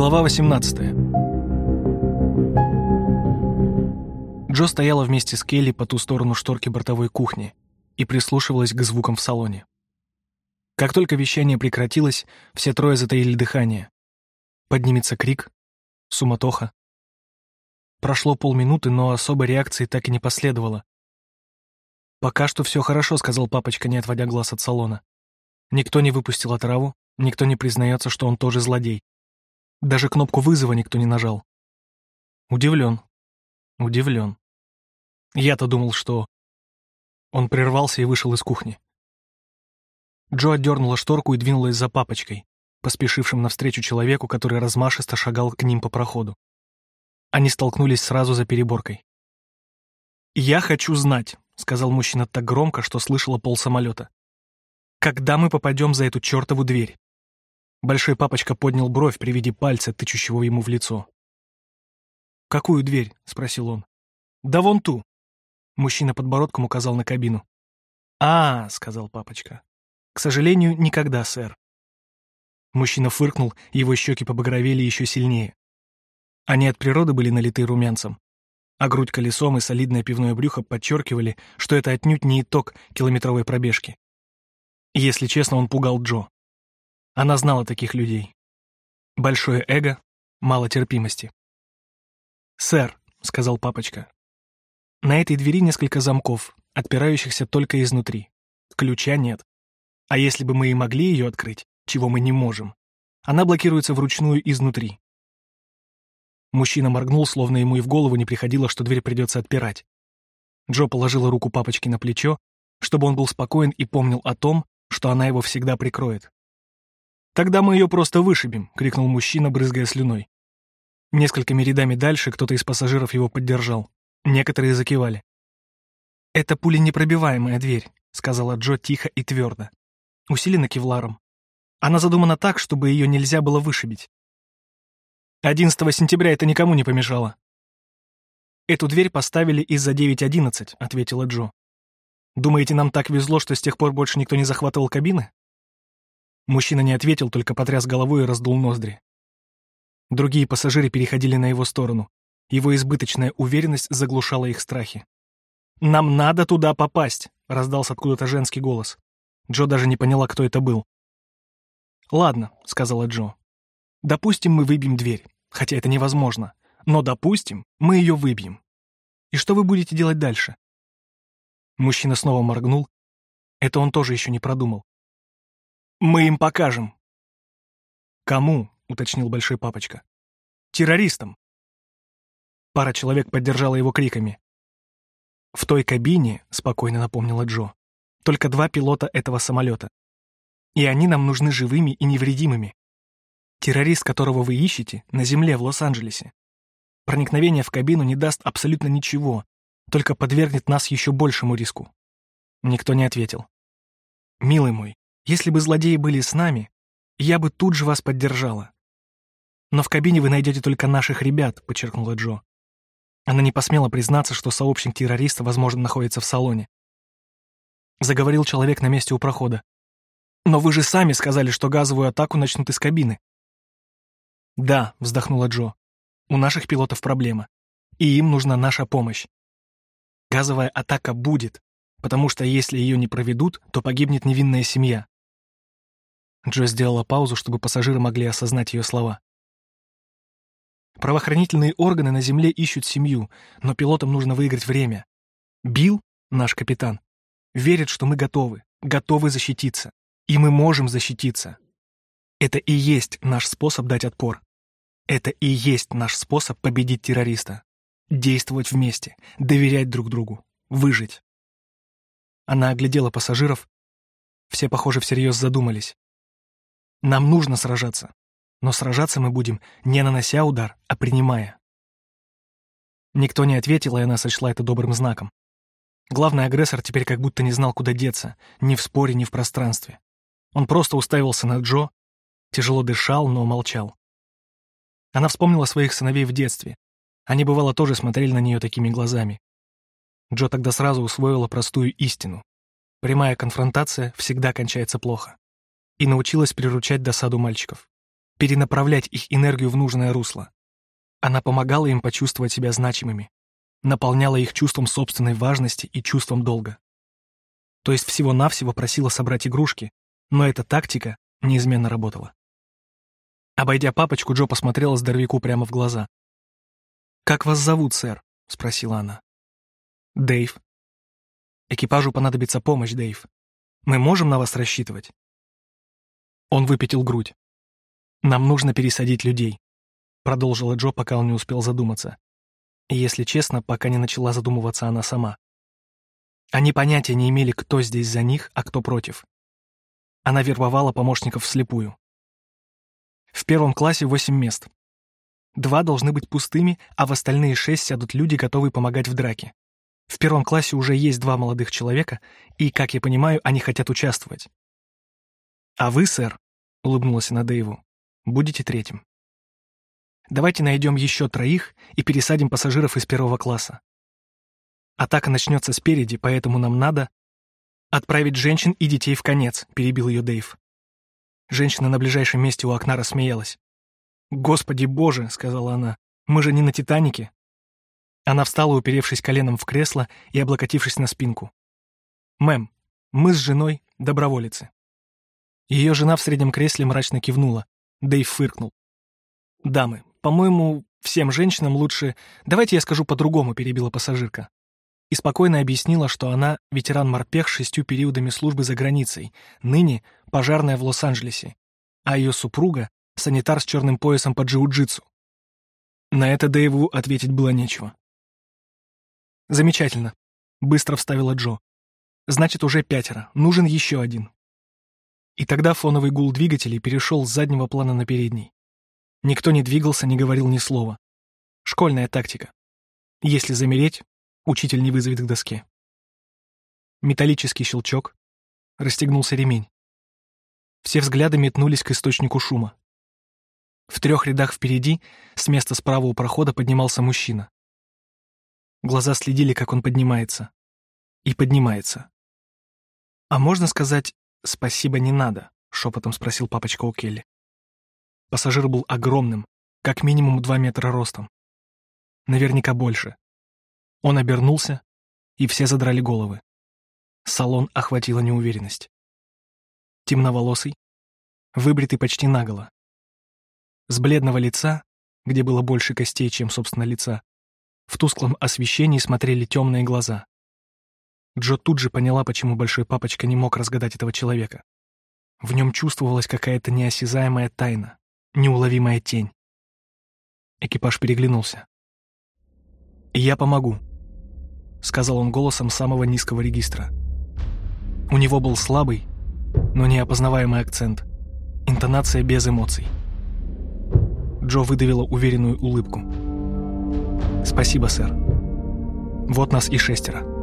Глава 18 Джо стояла вместе с Келли по ту сторону шторки бортовой кухни и прислушивалась к звукам в салоне. Как только вещание прекратилось, все трое затаили дыхание. Поднимется крик, суматоха. Прошло полминуты, но особой реакции так и не последовало. «Пока что все хорошо», — сказал папочка, не отводя глаз от салона. Никто не выпустил отраву, никто не признается, что он тоже злодей. Даже кнопку вызова никто не нажал. Удивлен. Удивлен. Я-то думал, что... Он прервался и вышел из кухни. Джо отдернула шторку и двинулась за папочкой, поспешившим навстречу человеку, который размашисто шагал к ним по проходу. Они столкнулись сразу за переборкой. «Я хочу знать», — сказал мужчина так громко, что слышала пол самолета. «Когда мы попадем за эту чертову дверь?» Большой папочка поднял бровь при виде пальца, тычущего ему в лицо. «Какую дверь?» — спросил он. «Да вон ту!» Мужчина подбородком указал на кабину. «А, — сказал папочка. — К сожалению, никогда, сэр». Мужчина фыркнул, его щеки побагровели еще сильнее. Они от природы были налиты румянцем, а грудь колесом и солидное пивное брюхо подчеркивали, что это отнюдь не итог километровой пробежки. Если честно, он пугал Джо. Она знала таких людей. Большое эго, мало терпимости. «Сэр», — сказал папочка, — «на этой двери несколько замков, отпирающихся только изнутри. Ключа нет. А если бы мы и могли ее открыть, чего мы не можем, она блокируется вручную изнутри». Мужчина моргнул, словно ему и в голову не приходило, что дверь придется отпирать. Джо положила руку папочки на плечо, чтобы он был спокоен и помнил о том, что она его всегда прикроет. «Тогда мы ее просто вышибем», — крикнул мужчина, брызгая слюной. Несколькими рядами дальше кто-то из пассажиров его поддержал. Некоторые закивали. «Это пуленепробиваемая дверь», — сказала Джо тихо и твердо. Усилена кевларом. Она задумана так, чтобы ее нельзя было вышибить. 11 сентября это никому не помешало. «Эту дверь поставили из-за 9.11», — ответила Джо. «Думаете, нам так везло, что с тех пор больше никто не захватывал кабины?» Мужчина не ответил, только потряс головой и раздул ноздри. Другие пассажиры переходили на его сторону. Его избыточная уверенность заглушала их страхи. «Нам надо туда попасть!» — раздался откуда-то женский голос. Джо даже не поняла, кто это был. «Ладно», — сказала Джо. «Допустим, мы выбьем дверь, хотя это невозможно. Но допустим, мы ее выбьем. И что вы будете делать дальше?» Мужчина снова моргнул. Это он тоже еще не продумал. Мы им покажем. Кому? уточнил большой папочка. Террористам. Пара человек поддержала его криками. В той кабине, спокойно напомнила Джо, только два пилота этого самолета. И они нам нужны живыми и невредимыми. Террорист, которого вы ищете, на земле в Лос-Анджелесе. Проникновение в кабину не даст абсолютно ничего, только подвергнет нас еще большему риску. Никто не ответил. Милый мой, если бы злодеи были с нами, я бы тут же вас поддержала. Но в кабине вы найдете только наших ребят, подчеркнула Джо. Она не посмела признаться, что сообщник террориста, возможно, находится в салоне. Заговорил человек на месте у прохода. «Но вы же сами сказали, что газовую атаку начнут из кабины». «Да», — вздохнула Джо, — «у наших пилотов проблема, и им нужна наша помощь. Газовая атака будет, потому что если ее не проведут, то погибнет невинная семья. Джо сделала паузу, чтобы пассажиры могли осознать ее слова. Правоохранительные органы на Земле ищут семью, но пилотам нужно выиграть время. Билл, наш капитан, верит, что мы готовы, готовы защититься. И мы можем защититься. Это и есть наш способ дать отпор. Это и есть наш способ победить террориста. Действовать вместе, доверять друг другу, выжить. Она оглядела пассажиров. Все, похоже, всерьез задумались. Нам нужно сражаться. Но сражаться мы будем, не нанося удар, а принимая. Никто не ответил, и она сочла это добрым знаком. Главный агрессор теперь как будто не знал, куда деться, ни в споре, ни в пространстве. Он просто уставился на Джо, тяжело дышал, но молчал. Она вспомнила своих сыновей в детстве. Они, бывало, тоже смотрели на нее такими глазами. Джо тогда сразу усвоила простую истину. Прямая конфронтация всегда кончается плохо и научилась приручать досаду мальчиков. перенаправлять их энергию в нужное русло. Она помогала им почувствовать себя значимыми, наполняла их чувством собственной важности и чувством долга. То есть всего-навсего просила собрать игрушки, но эта тактика неизменно работала. Обойдя папочку, Джо посмотрела здоровяку прямо в глаза. «Как вас зовут, сэр?» — спросила она. «Дэйв». «Экипажу понадобится помощь, Дэйв. Мы можем на вас рассчитывать?» Он выпятил грудь. «Нам нужно пересадить людей», — продолжила Джо, пока он не успел задуматься. Если честно, пока не начала задумываться она сама. Они понятия не имели, кто здесь за них, а кто против. Она вербовала помощников вслепую. В первом классе восемь мест. Два должны быть пустыми, а в остальные шесть сядут люди, готовые помогать в драке. В первом классе уже есть два молодых человека, и, как я понимаю, они хотят участвовать. «А вы, сэр», — улыбнулась она Дэйву, — «будете третьим. Давайте найдем еще троих и пересадим пассажиров из первого класса. Атака начнется спереди, поэтому нам надо отправить женщин и детей в конец», — перебил ее Дэйв. Женщина на ближайшем месте у окна рассмеялась. «Господи боже», — сказала она, — «мы же не на «Титанике». Она встала, уперевшись коленом в кресло и облокотившись на спинку. «Мэм, мы с женой доброволицы». Ее жена в среднем кресле мрачно кивнула. Дэйв фыркнул. «Дамы, по-моему, всем женщинам лучше... Давайте я скажу по-другому», — перебила пассажирка. И спокойно объяснила, что она ветеран-морпех с шестью периодами службы за границей, ныне пожарная в Лос-Анджелесе, а ее супруга — санитар с черным поясом по джиу-джитсу. На это Дэйву ответить было нечего. «Замечательно», — быстро вставила Джо. «Значит, уже пятеро. Нужен еще один». И тогда фоновый гул двигателей перешел с заднего плана на передний. Никто не двигался, не говорил ни слова. Школьная тактика. Если замереть, учитель не вызовет к доске. Металлический щелчок. Расстегнулся ремень. Все взгляды метнулись к источнику шума. В трех рядах впереди, с места справа у прохода, поднимался мужчина. Глаза следили, как он поднимается. И поднимается. «А можно сказать, спасибо не надо?» — шепотом спросил папочка у Келли. Пассажир был огромным, как минимум два метра ростом. Наверняка больше. Он обернулся, и все задрали головы. Салон охватила неуверенность. Темноволосый, выбритый почти наголо. С бледного лица, где было больше костей, чем, собственно, лица, в тусклом освещении смотрели темные глаза. Джо тут же поняла, почему Большой Папочка не мог разгадать этого человека. В нем чувствовалась какая-то неосязаемая тайна, неуловимая тень. Экипаж переглянулся. «Я помогу», — сказал он голосом самого низкого регистра. У него был слабый, но неопознаваемый акцент, интонация без эмоций. Джо выдавила уверенную улыбку. «Спасибо, сэр. Вот нас и шестеро».